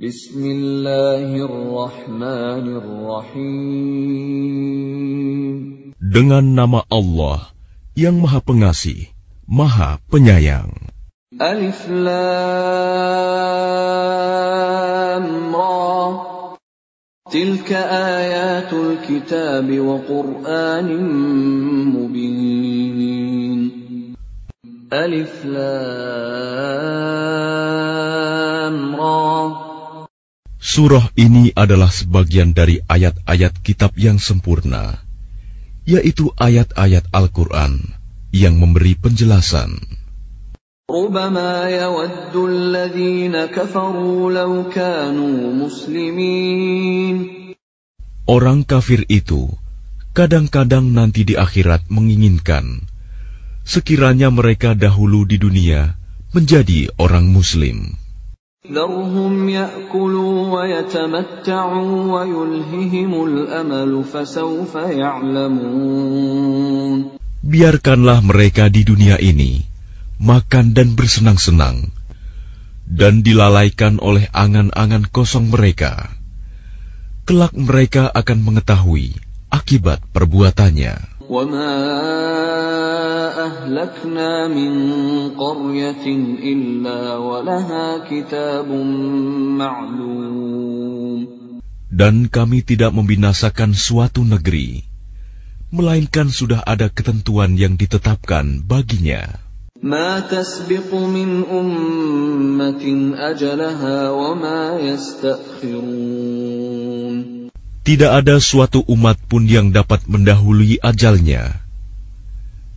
Bismillahirrahmanirrahim. Dengan nama Allah yang Maha Pengasih, Maha Penyayang. Alif Lam Ra. Tilka ayatul kitab wa Qur'anin mubin. Alif Lam Ra. Surah ini adalah sebagian dari ayat-ayat kitab yang sempurna, yaitu ayat-ayat Al-Quran yang memberi penjelasan. ربما يود الذين كفروا لو كانوا مسلمين Orang kafir itu kadang-kadang nanti di akhirat menginginkan sekiranya mereka dahulu di dunia menjadi orang Muslim. ذرهم يأكلوا ويتمتعوا ويلههم الأمل فسوف يعلمون Biarkanlah mereka di dunia ini makan dan bersenang-senang, dan dilalaikan oleh angan-angan kosong mereka. Kelak mereka akan mengetahui akibat perbuatannya. وما أهلكنا من قرية إلا ولها كتاب معلوم Dan kami tidak membinasakan suatu negeri, melainkan sudah ada ketentuan yang ditetapkan baginya. ما تسبق من أمة أجلها وما يستأخرون Tidak ada suatu umat pun yang dapat mendahului ajalnya,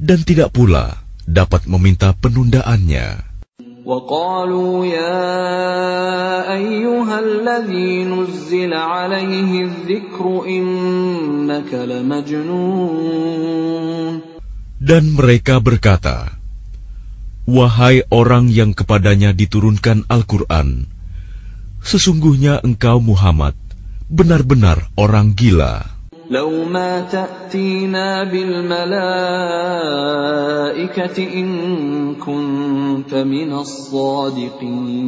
dan tidak pula dapat meminta penundaannya. Dan mereka berkata, Wahai orang yang kepadanya diturunkan Al-Quran, sesungguhnya engkau Muhammad benar-benar orang gila. لو ما تأتينا بالملائكة إن كنت من الصادقين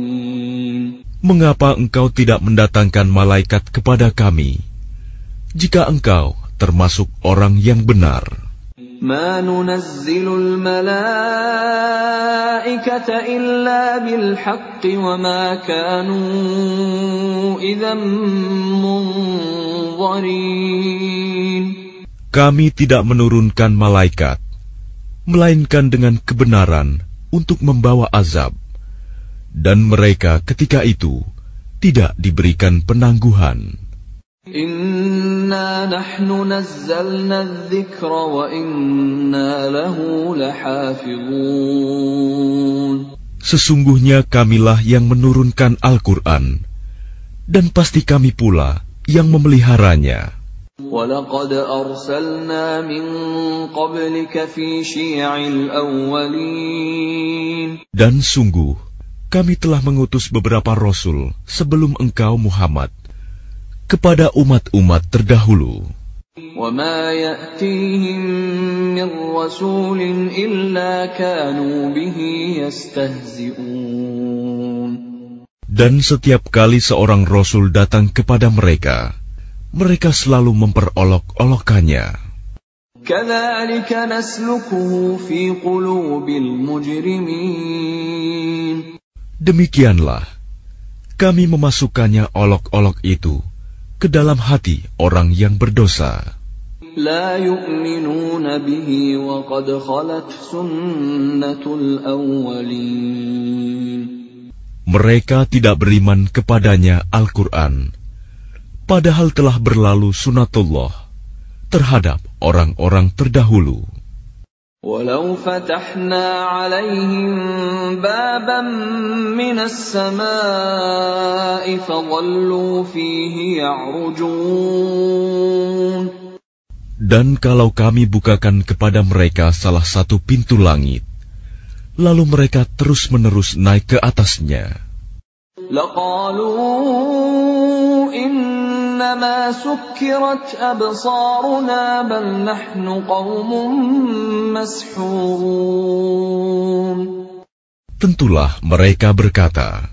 Mengapa engkau tidak mendatangkan malaikat kepada kami, jika engkau termasuk orang yang benar? ما ننزل الملائكة إلا بالحق وما كانوا إذا منظرين Kami tidak menurunkan malaikat, melainkan dengan kebenaran untuk membawa azab. Dan mereka ketika itu tidak diberikan penangguhan. إنا نحن نزلنا الذكر وإنا له لحافظون Sesungguhnya kamilah yang menurunkan Al-Quran, dan pasti kami pula yang memeliharanya. ولقد أرسلنا من قبلك في شيع الأولين Dan sungguh, kami telah mengutus beberapa rasul sebelum engkau Muhammad kepada umat-umat terdahulu. Dan setiap kali seorang rasul datang kepada mereka, mereka selalu memperolok-olokkannya. Demikianlah, kami memasukkannya olok-olok itu ke dalam hati orang yang berdosa. لا يؤمنون به وقد خلت سنة الأولين Mereka tidak beriman kepadanya Al-Quran, padahal telah berlalu sunatullah terhadap orang-orang terdahulu. ولو فتحنا عليهم بابا من السماء فظلوا فيه يعرجون Dan kalau kami bukakan kepada mereka salah satu pintu langit, lalu mereka terus-menerus naik ke atasnya, لقالوا إنما سكرت أبصارنا بل نحن قوم مسحورون tentulah mereka berkata,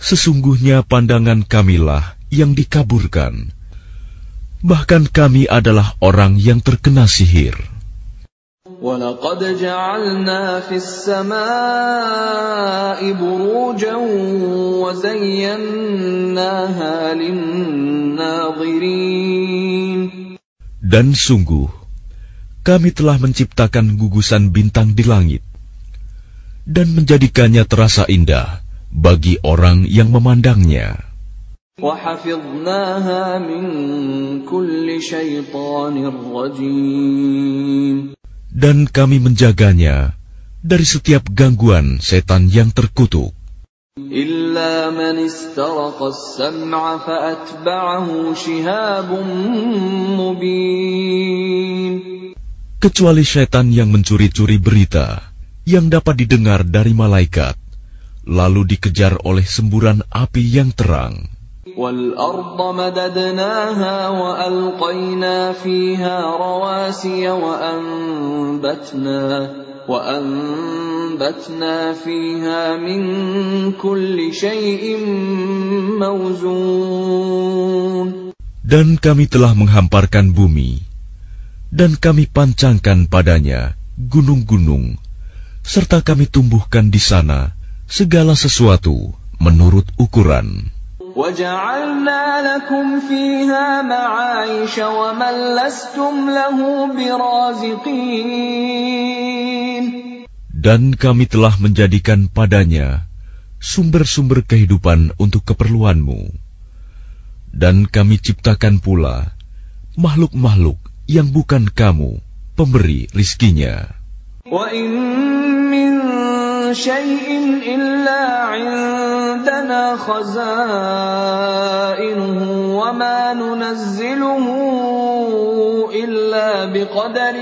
Sesungguhnya pandangan kamilah yang dikaburkan. Bahkan kami adalah orang yang terkena sihir. وَلَقَدْ جَعَلْنَا فِي السَّمَاءِ بُرُوجًا وَزَيَّنَّاهَا لِلنَّاظِرِينَ Dan sungguh, kami telah menciptakan gugusan bintang di langit dan menjadikannya terasa indah bagi orang yang memandangnya. وَحَفِظْنَاهَا مِنْ كُلِّ شَيْطَانٍ رَجِيمٍ Dan kami menjaganya dari setiap gangguan setan yang terkutuk. إِلَّا مَنِ اسْتَرَقَ السَّمْعَ فَأَتْبَعَهُ شِهَابٌ مُبِينٌ Kecuali setan yang mencuri-curi berita yang dapat didengar dari malaikat, lalu dikejar oleh semburan api yang terang. وَالْأَرْضَ مَدَدْنَاهَا وَأَلْقَيْنَا فِيهَا رَوَاسِيَ وَأَنبَتْنَا وَأَنبَتْنَا فِيهَا مِن كُلِّ شَيْءٍ مَّوْزُونٍ Dan kami telah menghamparkan bumi, dan kami pancangkan padanya gunung-gunung, serta kami tumbuhkan di sana segala sesuatu menurut ukuran. وَجَعَلْنَا لَكُمْ فِيهَا مَعَايِشَ وَمَن لَّسْتُمْ لَهُ بِرَازِقِينَ Dan kami telah menjadikan padanya sumber-sumber kehidupan untuk keperluanmu. Dan kami ciptakan pula makhluk-makhluk yang bukan kamu, pemberi rizkinya. وَإِن مِّن شَيْءٍ إِلَّا عِندَنَا خَزَائِنُهُ وَمَا نُنَزِّلُهُ إِلَّا بِقَدَرٍ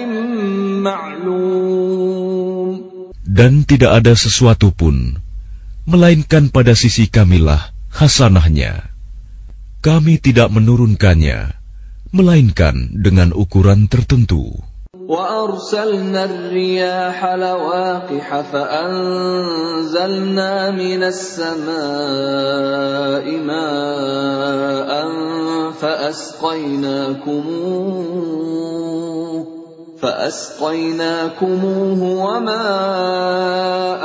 مَّعْلُومٍ Dan tidak ada sesuatu pun, melainkan pada sisi kamilah hasanahnya. Kami tidak menurunkannya, melainkan dengan ukuran tertentu. وَأَرْسَلْنَا الرِّيَاحَ لَوَاقِحَ فَأَنزَلْنَا مِنَ السَّمَاءِ مَاءً فَأَسْقَيْنَاكُمُوهُ فَأَسْقَيْنَاكُمُوهُ وَمَا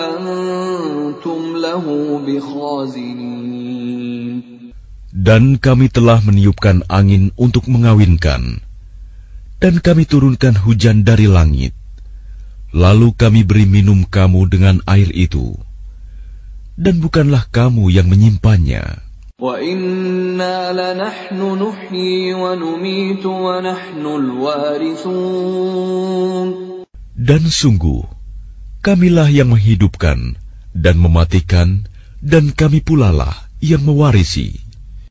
أَنتُمْ لَهُ بِخَازِنِينَ Dan kami telah meniupkan angin untuk mengawinkan, dan kami turunkan hujan dari langit. Lalu kami beri minum kamu dengan air itu, dan bukanlah kamu yang menyimpannya. Dan sungguh, kamilah yang menghidupkan dan mematikan, dan kami pulalah yang mewarisi.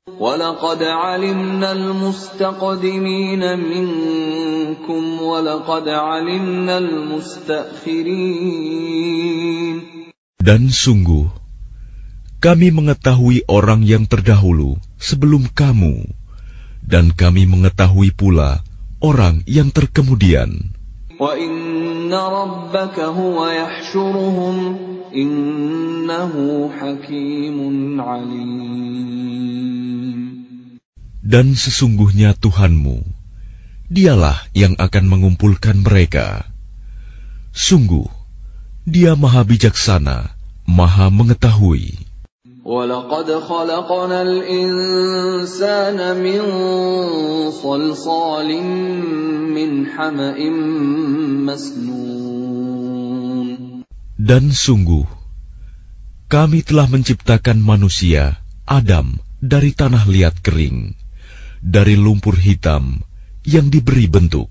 وَلَقَدْ عَلِمْنَا الْمُسْتَقْدِمِينَ مِنكُمْ وَلَقَدْ عَلِمْنَا الْمُسْتَأْخِرِينَ Dan sungguh, kami mengetahui orang yang terdahulu sebelum kamu, dan kami mengetahui pula orang yang terkemudian. Dan sesungguhnya Tuhanmu, dialah yang akan mengumpulkan mereka. Sungguh, dia maha bijaksana, maha mengetahui. وَلَقَدْ خَلَقْنَا الْإِنسَانَ مِن صَلْصَالٍ مِّنْ حَمَإٍ مَّسْنُونٍ Dan sungguh, kami telah menciptakan manusia, Adam, dari tanah liat kering, dari lumpur hitam yang diberi bentuk.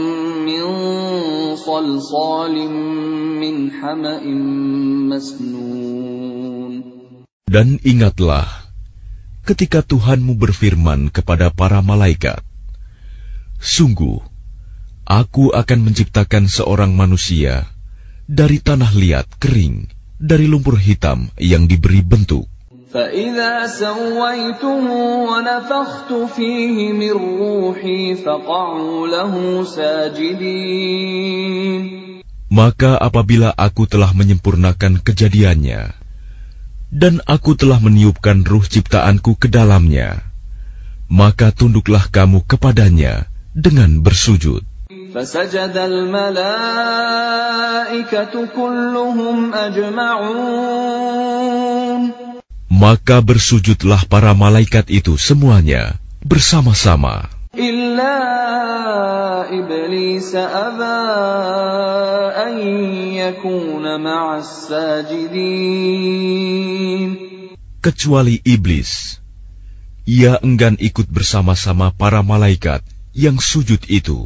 مِّن صَلْصَالٍ مِّنْ حَمَإٍ مَّسْنُونٍ Dan ingatlah, ketika Tuhanmu berfirman kepada para malaikat, Sungguh, aku akan menciptakan seorang manusia dari tanah liat kering, dari lumpur hitam yang diberi bentuk. فإذا سويته ونفخت فيه من روحي فقعوا له ساجدين Maka apabila aku telah menyempurnakan kejadiannya, dan aku telah meniupkan ruh ciptaanku ke dalamnya, maka tunduklah kamu kepadanya dengan bersujud. فسجد الملائكة كلهم أجمعون maka bersujudlah para malaikat itu semuanya bersama-sama. Kecuali iblis. Ia enggan ikut bersama-sama para malaikat yang sujud itu.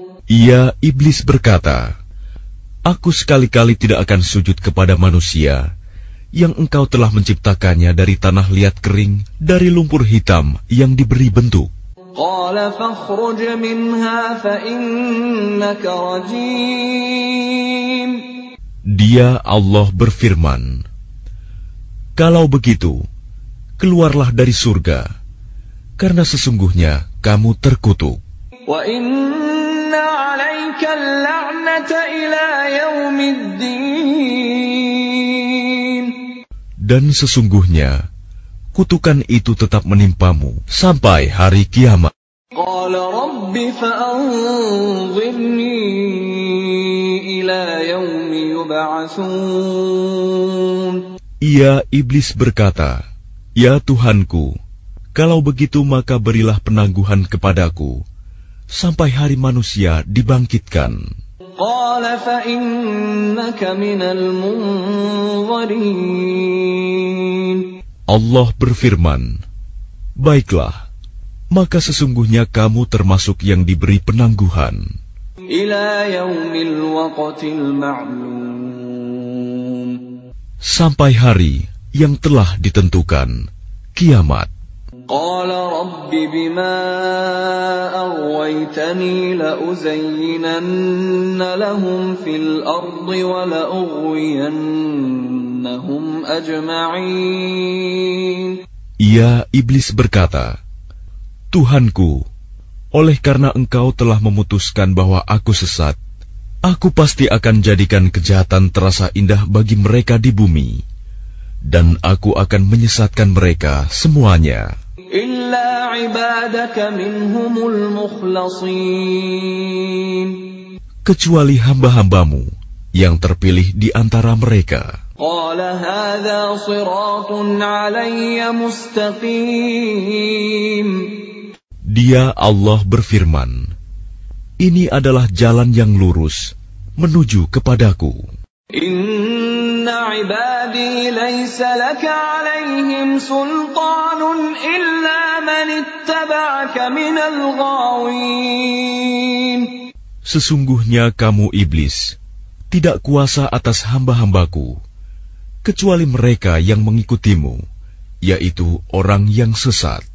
Ia iblis berkata, Aku sekali-kali tidak akan sujud kepada manusia yang engkau telah menciptakannya dari tanah liat kering, dari lumpur hitam yang diberi bentuk. Dia Allah berfirman, Kalau begitu, keluarlah dari surga, karena sesungguhnya kamu terkutuk. Dan sesungguhnya, kutukan itu tetap menimpamu sampai hari kiamat. Ia iblis berkata, Ya Tuhanku, kalau begitu maka berilah penangguhan kepadaku sampai hari manusia dibangkitkan. Allah berfirman, Baiklah, maka sesungguhnya kamu termasuk yang diberi penangguhan. Sampai hari yang telah ditentukan, kiamat. قال رب بما أغويتني لأزينن لهم في الأرض ولأغوينهم أجمعين Ia iblis berkata, Tuhanku, oleh karena engkau telah memutuskan bahwa aku sesat, aku pasti akan jadikan kejahatan terasa indah bagi mereka di bumi, dan aku akan menyesatkan mereka semuanya, إلا عبادك منهم المخلصين kecuali hamba-hambamu yang terpilih di antara mereka. قال هذا صراط علي مستقيم Dia Allah berfirman, Ini adalah jalan yang lurus menuju kepadaku. Sesungguhnya kamu iblis, tidak kuasa atas hamba-hambaku, kecuali mereka yang mengikutimu, yaitu orang yang sesat.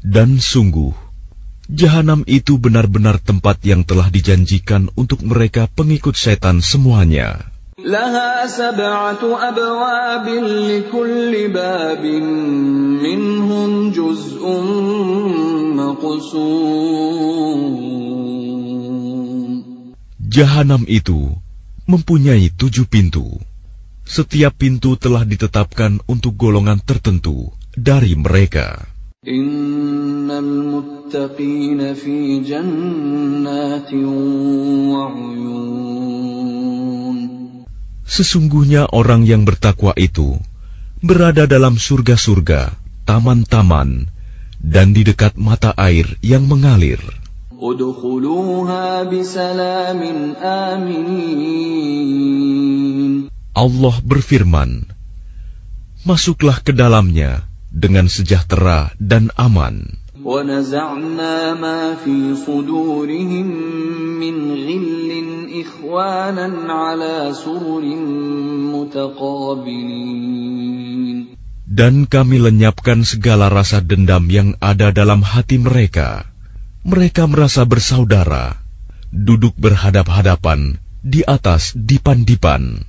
Dan sungguh, jahanam itu benar-benar tempat yang telah dijanjikan untuk mereka pengikut setan semuanya. لها سبعة أبواب لكل باب منهم جزء مقسوم Jahanam itu mempunyai tujuh pintu. Setiap pintu telah ditetapkan untuk golongan tertentu dari mereka. إن المتقين في جنات وعيون Sesungguhnya orang yang bertakwa itu berada dalam surga-surga, taman-taman, dan di dekat mata air yang mengalir. ادخلوها بسلام آمنين Allah berfirman, Masuklah ke dalamnya dengan sejahtera dan aman. ونزعنا ما في صدورهم من غل إخوانا على سرر متقابلين Dan kami lenyapkan segala rasa dendam yang ada dalam hati mereka. Mereka merasa bersaudara, duduk berhadap-hadapan di atas dipan-dipan.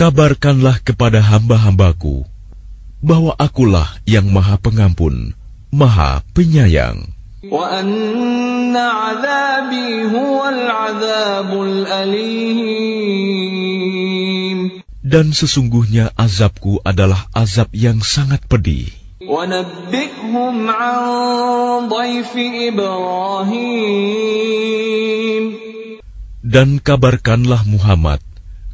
Kabarkanlah kepada hamba-hambaku bahwa akulah yang maha pengampun, maha penyayang. Dan sesungguhnya azabku adalah azab yang sangat pedih. Dan kabarkanlah Muhammad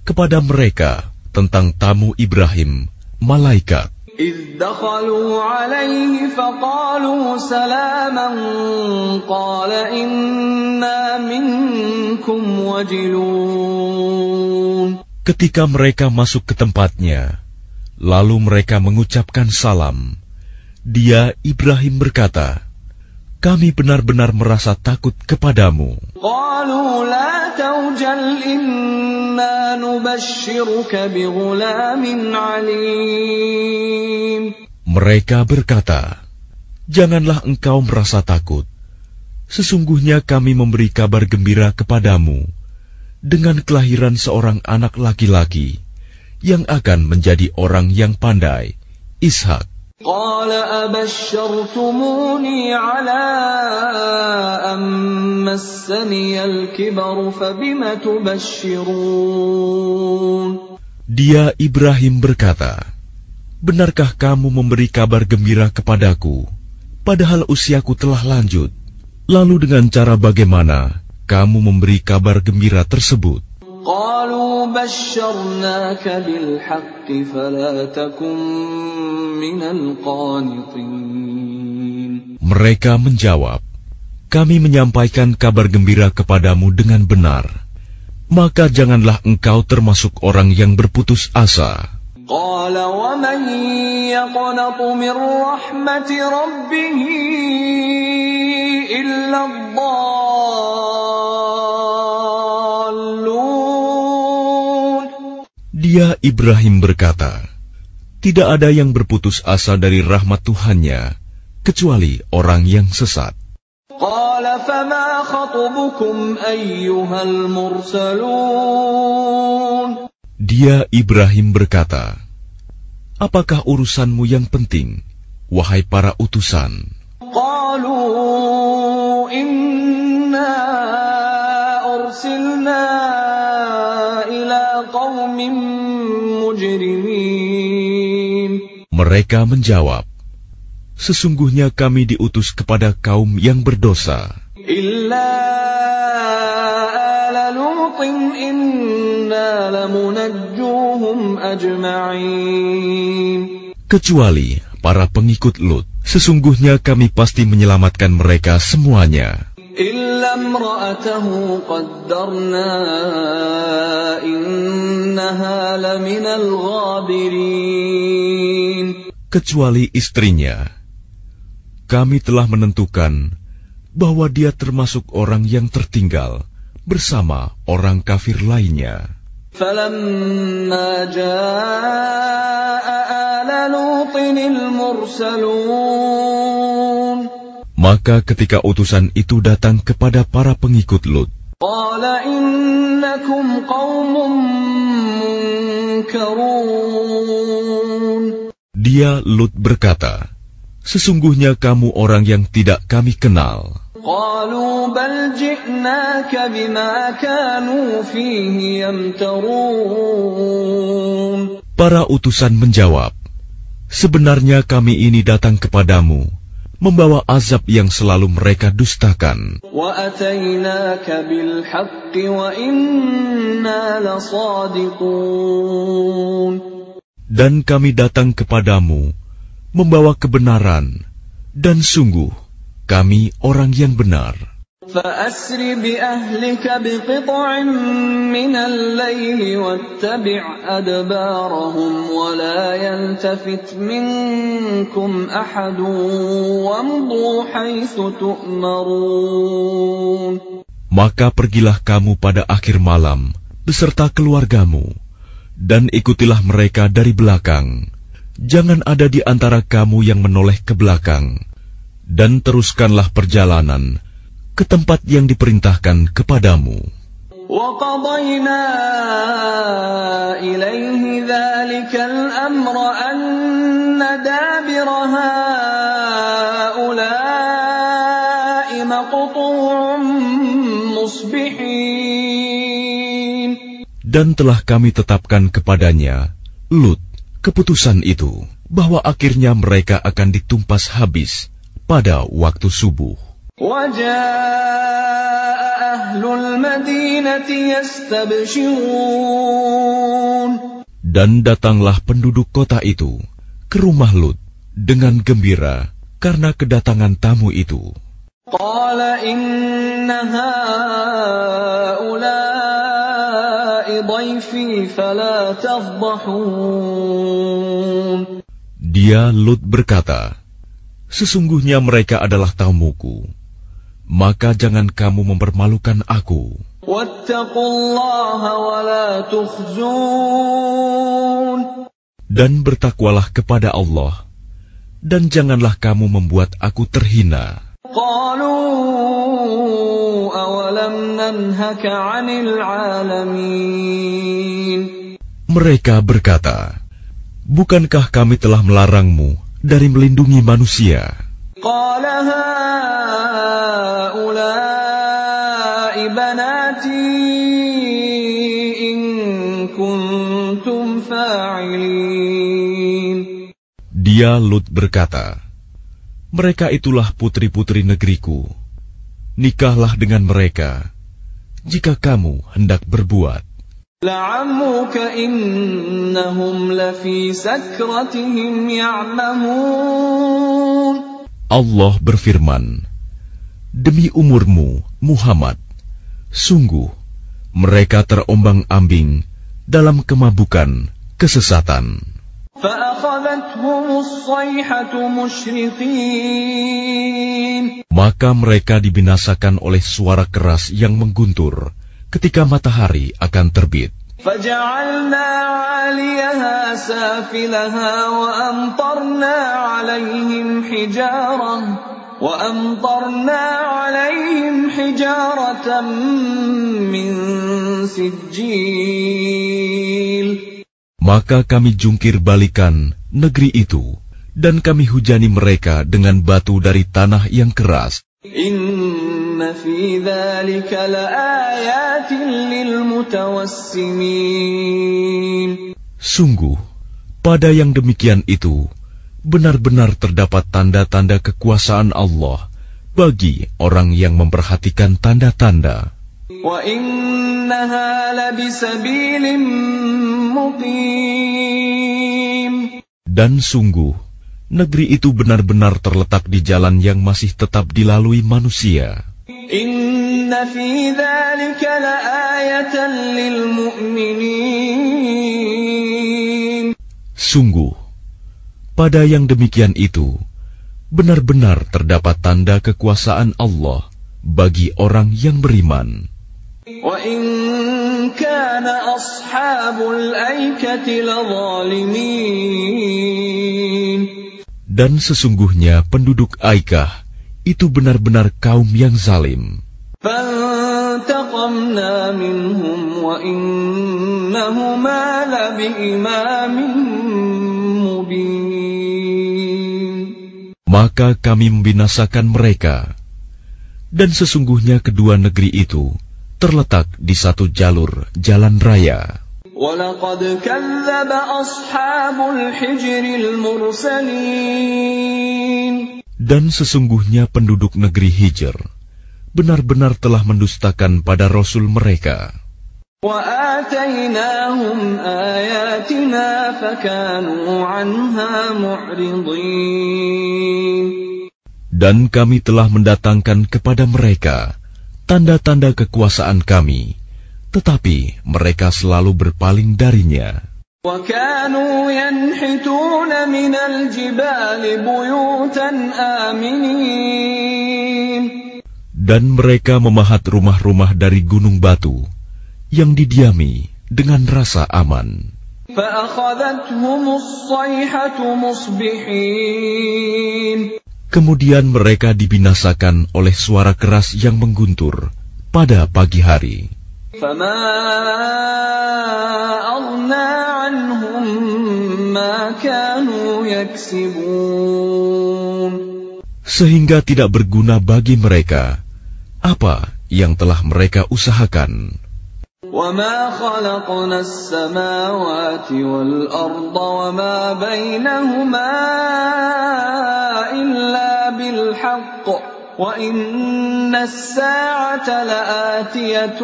kepada mereka tentang tamu Ibrahim, malaikat. إذ دخلوا عليه فقالوا سلاما قال إنا منكم وجلون Ketika mereka masuk ke tempatnya, lalu mereka mengucapkan salam. Dia Ibrahim berkata, "Kami benar-benar merasa takut kepadamu." قالوا لا توجل إنا نبشرك بغلام عليم Mereka berkata, "Janganlah engkau merasa takut. Sesungguhnya kami memberi kabar gembira kepadamu dengan kelahiran seorang anak laki-laki yang akan menjadi orang yang pandai, Ishak." قال أبشرتموني على Dia Ibrahim berkata, Benarkah kamu memberi kabar gembira kepadaku, padahal usiaku telah lanjut? Lalu dengan cara bagaimana kamu memberi kabar gembira tersebut? قالوا بشرناك بالحق فلا تكن من القانطين Mereka menjawab, kami menyampaikan kabar gembira kepadamu dengan benar, maka janganlah engkau termasuk orang yang berputus asa. Dia Ibrahim berkata, Tidak ada yang berputus asa dari rahmat Tuhannya, kecuali orang yang sesat. قال فما خطبكم أيها المرسلون Dia Ibrahim berkata, Apakah urusanmu yang penting, wahai para utusan? قالوا إنا أرسلنا إلى قوم مجرمين Mereka menjawab, Sesungguhnya kami diutus kepada kaum yang berdosa, إلا آل لوط إنا لمنجوهم أجمعين kecuali para pengikut Lut. Sesungguhnya kami pasti menyelamatkan mereka semuanya, إلا امرأته قدرنا إنها لمن الغابرين kecuali istrinya. Kami telah menentukan bahwa dia termasuk orang yang tertinggal bersama orang kafir lainnya. فلما جاء آل لوط المرسلون Maka ketika utusan itu datang kepada para pengikut Lut, قال إنكم قوم منكرون Dia Lut berkata, Sesungguhnya kamu orang yang tidak kami kenal. قالوا بل جئناك بما كانوا فيه يمترون Para utusan menjawab, Sebenarnya kami ini datang kepadamu, membawa azab yang selalu mereka dustakan. وأتيناك بالحق وإنا لصادقون Dan kami datang kepadamu, membawa kebenaran, dan sungguh, kami orang yang benar. فأسر بأهلك بقطع من الليل واتبع أدبارهم ولا يلتفت منكم أحد وامضوا حيث تؤمرون Maka pergilah kamu pada akhir malam beserta keluargamu, dan ikutilah mereka dari belakang. Jangan ada di antara kamu yang menoleh ke belakang, dan teruskanlah perjalanan ke tempat yang diperintahkan kepadamu. وقضينا إليه ذلك الأمر أن دابر هؤلاء مقطوع مصبحين Dan telah kami tetapkan kepadanya, Lut, keputusan itu, bahwa akhirnya mereka akan ditumpas habis pada waktu subuh. Dan datanglah penduduk kota itu ke rumah Lut dengan gembira karena kedatangan tamu itu. Dia Lut berkata, Sesungguhnya mereka adalah tamuku. Maka jangan kamu mempermalukan aku. Dan bertakwalah kepada Allah. Dan janganlah kamu membuat aku terhina. Mereka berkata, Bukankah kami telah melarangmu dari melindungi manusia. Dia Lut berkata, Mereka itulah putri-putri negeriku. Nikahlah dengan mereka, jika kamu hendak berbuat. لعمرك إنهم لفي سكرتهم يعمهون Allah berfirman, Demi umurmu, Muhammad, sungguh mereka terombang-ambing dalam kemabukan, kesesatan. فأخذتهم الصيحة مشرقين Maka mereka dibinasakan oleh suara keras yang mengguntur ketika matahari akan terbit. فجعلنا عاليها سافلها وأمطرنا عليهم حجارة وأمطرنا عليهم حجارة من سجيل Maka kami jungkir balikan negeri itu, dan kami hujani mereka dengan batu dari tanah yang keras. Sungguh, pada yang demikian itu, benar-benar terdapat tanda-tanda kekuasaan Allah bagi orang yang memperhatikan tanda-tanda. Dan sungguh, negeri itu benar-benar terletak di jalan yang masih tetap dilalui manusia. Inna fi dhalika la lil mu'minin. Sungguh, pada yang demikian itu, benar-benar terdapat tanda kekuasaan Allah bagi orang yang beriman. Wa in kana ashabul aikati Dan sesungguhnya penduduk Aikah itu benar-benar kaum yang zalim. Maka kami membinasakan mereka, dan sesungguhnya kedua negeri itu terletak di satu jalur jalan raya. ولقد كذب أصحاب الحجر المرسلين Dan sesungguhnya penduduk negeri Hijr benar-benar telah mendustakan pada Rasul mereka. وآتيناهم آياتنا فكانوا عنها معرضين Dan kami telah mendatangkan kepada mereka tanda-tanda kekuasaan kami, tetapi mereka selalu berpaling darinya. Dan mereka memahat rumah-rumah dari gunung batu yang didiami dengan rasa aman. Kemudian mereka dibinasakan oleh suara keras yang mengguntur pada pagi hari. فما أغنى عنهم ما كانوا يكسبون Sehingga tidak berguna bagi mereka apa yang telah mereka usahakan. وما خلقنا السماوات والأرض وما بينهما إلا بالحق وإن الساعة لآتية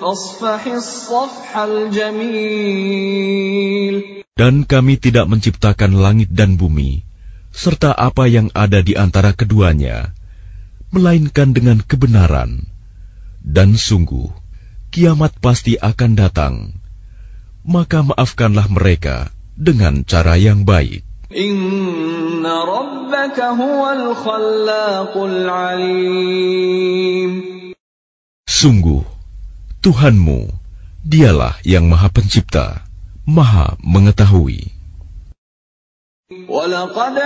فاصفح الصفح الجميل Dan kami tidak menciptakan langit dan bumi, serta apa yang ada di antara keduanya, melainkan dengan kebenaran. Dan sungguh, kiamat pasti akan datang. Maka maafkanlah mereka dengan cara yang baik. إن ربك هو الخلاق العليم Sungguh, Tuhanmu, dialah yang maha pencipta, maha mengetahui. ولقد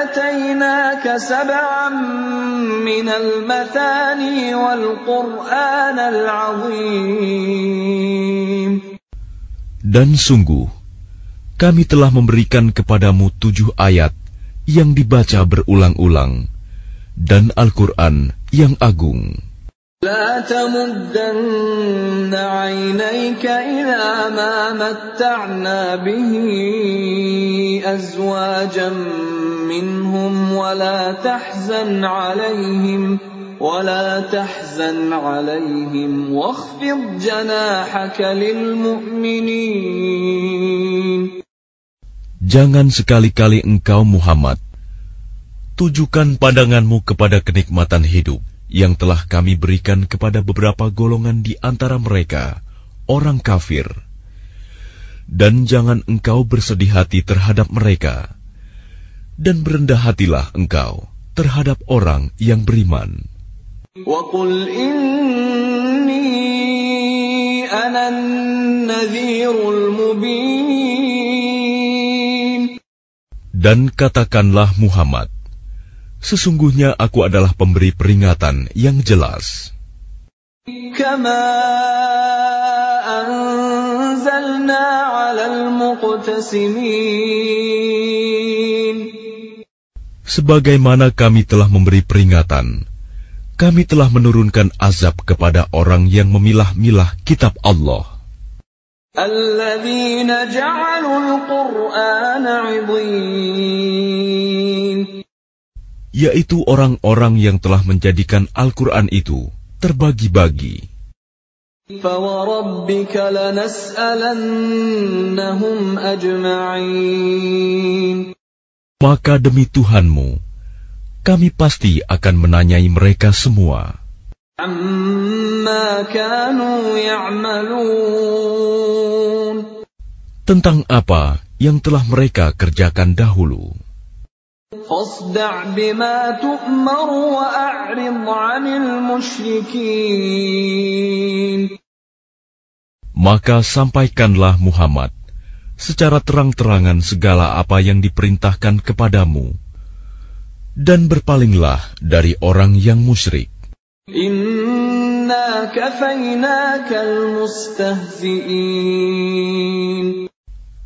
آتيناك سبعا من المثاني والقرآن العظيم Dan sungguh, kami telah memberikan kepadamu tujuh ayat yang dibaca berulang-ulang, dan Al-Quran yang agung. لا تمدن عينيك إلى ما متعنا به أزواجا منهم ولا تحزن عليهم ولا تحزن عليهم واخفض جناحك للمؤمنين Jangan sekali-kali engkau Muhammad tujukan pandanganmu kepada kenikmatan hidup yang telah kami berikan kepada beberapa golongan di antara mereka, orang kafir. Dan jangan engkau bersedih hati terhadap mereka, dan berendah hatilah engkau terhadap orang yang beriman. وقل إني أنا النذير المبين Dan katakanlah Muhammad, sesungguhnya aku adalah pemberi peringatan yang jelas. كما أنزلنا على المقتسمين Sebagaimana kami telah memberi peringatan, kami telah menurunkan azab kepada orang yang memilah-milah kitab Allah, الذين جعلوا القرآن عضين yaitu orang-orang yang telah menjadikan Al-Quran itu terbagi-bagi. فوربك لنسألنهم أجمعين Maka demi Tuhanmu, kami pasti akan menanyai mereka semua عما كانوا يعملون Tentang apa yang telah mereka kerjakan dahulu. Maka sampaikanlah Muhammad secara terang-terangan segala apa yang diperintahkan kepadamu, dan berpalinglah dari orang yang musyrik.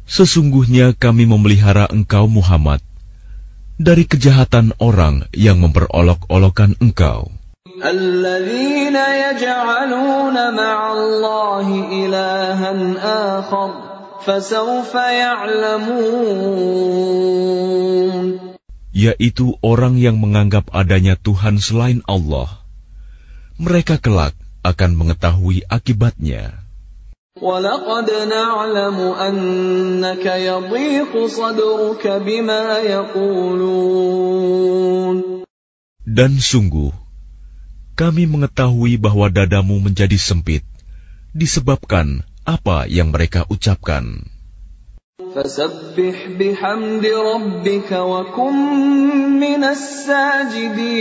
Sesungguhnya kami memelihara engkau Muhammad dari kejahatan orang yang memperolok-olokan engkau. Yaitu orang yang menganggap adanya Tuhan selain Allah Mereka kelak akan mengetahui akibatnya. ولقد نعلم أنك يضيق صدرك بما يقولون Dan sungguh, kami mengetahui bahwa dadamu menjadi sempit disebabkan apa yang mereka ucapkan. فسبح بحمد ربك وكن من الساجدين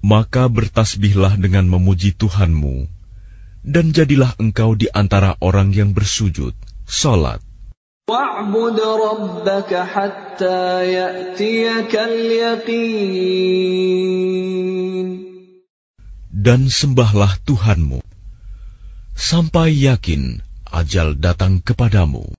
maka bertasbihlah dengan memuji Tuhanmu, dan jadilah engkau di antara orang yang bersujud, salat. Dan sembahlah Tuhanmu, sampai yakin ajal datang kepadamu.